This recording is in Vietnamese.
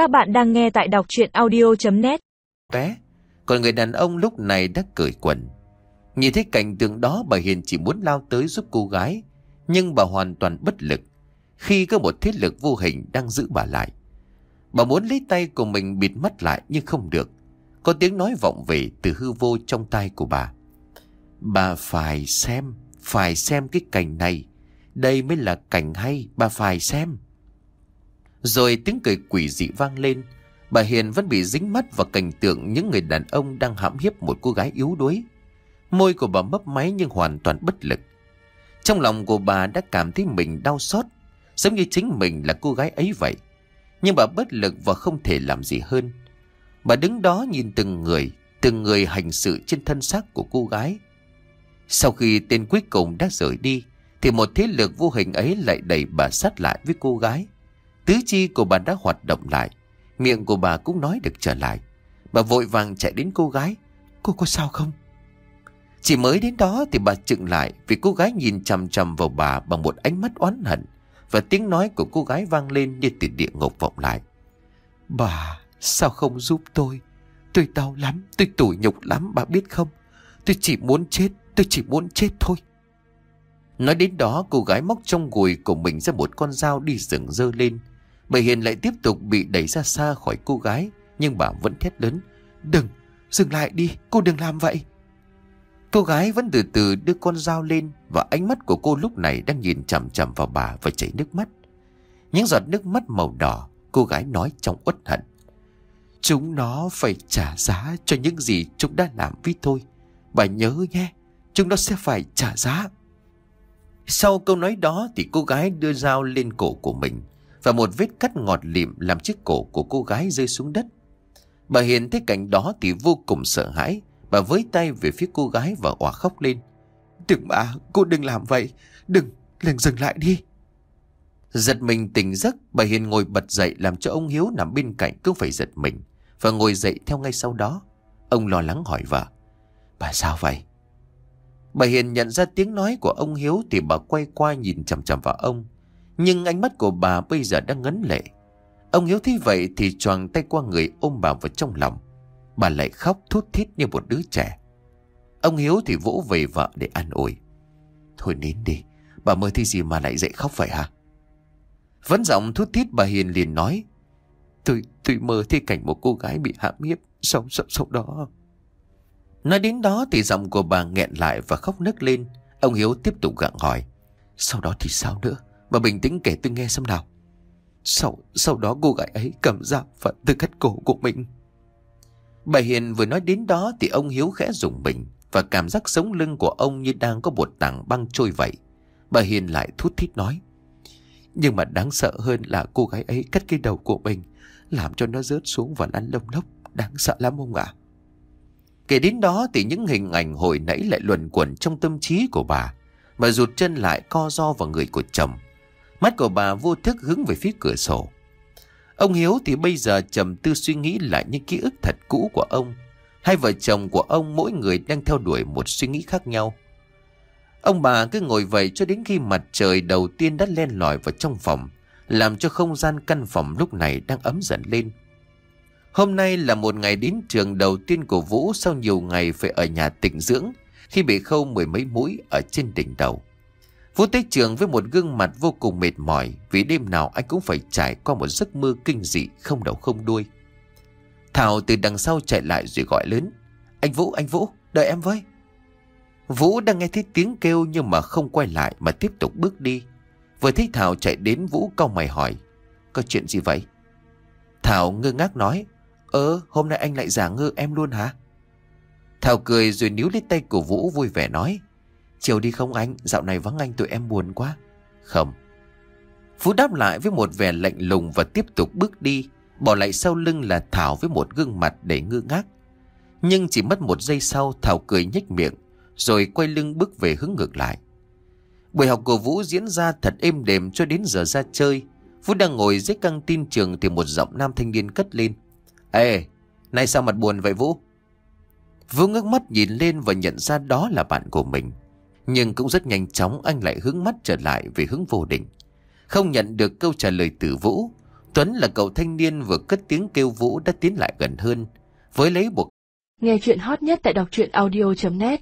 Các bạn đang nghe tại đọc chuyện audio.net Bé, Còn người đàn ông lúc này đã cởi quần. Nhìn thấy cảnh tượng đó, bà Hiền chỉ muốn lao tới giúp cô gái, Nhưng bà hoàn toàn bất lực. Khi có một thế lực vô hình đang giữ bà lại, Bà muốn lấy tay của mình bịt mắt lại nhưng không được. Có tiếng nói vọng về từ hư vô trong tay của bà. Bà phải xem Phải xem cái cảnh này. Đây mới là cảnh hay, Bà phải xem. Rồi tiếng cười quỷ dị vang lên. Bà Hiền vẫn bị dính mắt vào cảnh tượng Những người đàn ông đang hãm hiếp một cô gái yếu đuối. Môi của bà mấp máy nhưng hoàn toàn bất lực. Trong lòng của bà đã cảm thấy mình đau xót, Giống như chính mình là cô gái ấy vậy. Nhưng bà bất lực và không thể làm gì hơn. Bà đứng đó nhìn từng người Từng người hành sự trên thân xác của cô gái. Sau khi tên cuối cùng đã rời đi, Thì một thế lực vô hình ấy lại đẩy bà sát lại với cô gái. Tứ chi của bà đã hoạt động lại. Miệng của bà cũng nói được trở lại. Bà vội vàng chạy đến cô gái. Cô có sao không? Chỉ mới đến đó thì bà chựng lại Vì cô gái nhìn chằm chằm vào bà Bằng một ánh mắt oán hận Và tiếng nói của cô gái vang lên như từ địa ngục vọng lại. Bà, sao không giúp tôi? Tôi đau lắm, Tôi tủi nhục lắm, bà biết không? Tôi chỉ muốn chết, Tôi chỉ muốn chết thôi. Nói đến đó, cô gái móc trong gùi của mình ra một con dao đi rừng dơ lên. Bà Hiền lại tiếp tục bị đẩy ra xa khỏi cô gái Nhưng bà vẫn thét lớn Đừng, dừng lại đi, cô đừng làm vậy. Cô gái vẫn từ từ đưa con dao lên Và ánh mắt của cô lúc này đang nhìn chằm chằm vào bà và chảy nước mắt. Những giọt nước mắt màu đỏ Cô gái nói trong uất hận Chúng nó phải trả giá cho những gì chúng đã làm với tôi. Bà nhớ nhé Chúng nó sẽ phải trả giá. Sau câu nói đó thì cô gái đưa dao lên cổ của mình và một vết cắt ngọt lịm làm chiếc cổ của cô gái rơi xuống đất. Bà Hiền thấy cảnh đó thì vô cùng sợ hãi. Bà với tay về phía cô gái và òa khóc lên. Đừng mà cô đừng làm vậy. Đừng, đừng dừng lại đi. Giật mình tỉnh giấc Bà Hiền ngồi bật dậy làm cho ông Hiếu nằm bên cạnh cũng phải giật mình Và ngồi dậy theo ngay sau đó. Ông lo lắng hỏi vợ Bà sao vậy? Bà Hiền nhận ra tiếng nói của ông Hiếu Thì bà quay qua nhìn chằm chằm vào ông. Nhưng ánh mắt của bà bây giờ đang ngấn lệ. Ông Hiếu thấy vậy thì choàng tay qua người ôm bà vào trong lòng. Bà lại khóc thút thít như một đứa trẻ. Ông Hiếu thì vỗ về vợ để an ủi. Thôi nín đi Bà mơ thấy gì mà lại dậy khóc vậy hả? Vẫn giọng thút thít bà Hiền liền nói Tôi tôi mơ thấy cảnh một cô gái bị hãm hiếp Sau, sau, sau đó. Nói đến đó thì giọng của bà nghẹn lại và khóc nức lên. Ông Hiếu tiếp tục gặng hỏi Sau đó thì sao nữa? Bà bình tĩnh kể tôi nghe xem nào Sau, sau đó cô gái ấy cầm dao và từ cắt cổ của mình Bà Hiền vừa nói đến đó thì ông Hiếu khẽ rùng mình và cảm giác sống lưng của ông như đang có một tảng băng trôi vậy. Bà Hiền lại thút thít nói. Nhưng mà đáng sợ hơn là cô gái ấy cắt cái đầu của mình, làm cho nó rớt xuống và lăn lông lốc. Đáng sợ lắm ông ạ? Kể đến đó thì những hình ảnh hồi nãy lại luẩn quẩn trong tâm trí của bà. Bà rụt chân lại co do vào người của chồng. Mắt của bà vô thức hướng về phía cửa sổ. Ông Hiếu thì bây giờ trầm tư suy nghĩ lại những ký ức thật cũ của ông. Hai vợ chồng của ông mỗi người đang theo đuổi một suy nghĩ khác nhau. Ông bà cứ ngồi vậy cho đến khi mặt trời đầu tiên đã len lỏi vào trong phòng, làm cho không gian căn phòng lúc này đang ấm dần lên. Hôm nay là một ngày đến trường đầu tiên của Vũ sau nhiều ngày phải ở nhà tịnh dưỡng khi bị khâu mười mấy mũi ở trên đỉnh đầu. Vũ Tế trường với một gương mặt vô cùng mệt mỏi vì đêm nào anh cũng phải trải qua một giấc mơ kinh dị không đầu không đuôi. Thảo từ đằng sau chạy lại rồi gọi lớn. Anh Vũ, anh Vũ, đợi em với. Vũ đang nghe thấy tiếng kêu nhưng mà không quay lại mà tiếp tục bước đi. Vừa thấy Thảo chạy đến Vũ cau mày hỏi. Có chuyện gì vậy? Thảo ngơ ngác nói. Ơ, hôm nay anh lại giả ngơ em luôn hả? Thảo cười rồi níu lấy tay của Vũ vui vẻ nói. Chiều đi không anh? Dạo này vắng anh tụi em buồn quá. Không. Phú đáp lại với một vẻ lạnh lùng và tiếp tục bước đi Bỏ lại sau lưng là Thảo với một gương mặt để ngơ ngác. Nhưng chỉ mất một giây sau Thảo cười nhếch miệng Rồi quay lưng bước về hướng ngược lại. Buổi học của Vũ diễn ra thật êm đềm cho đến giờ ra chơi. Vũ đang ngồi dưới căng tin trường Thì một giọng nam thanh niên cất lên. Ê, nay sao mặt buồn vậy Vũ? Vũ ngước mắt nhìn lên và nhận ra đó là bạn của mình nhưng cũng rất nhanh chóng anh lại hướng mắt trở lại về hướng vô định. Không nhận được câu trả lời từ Vũ. Tuấn là cậu thanh niên vừa cất tiếng kêu Vũ đã tiến lại gần hơn, với lấy buộc Nghe chuyện hot nhất tại đọc truyện audio.net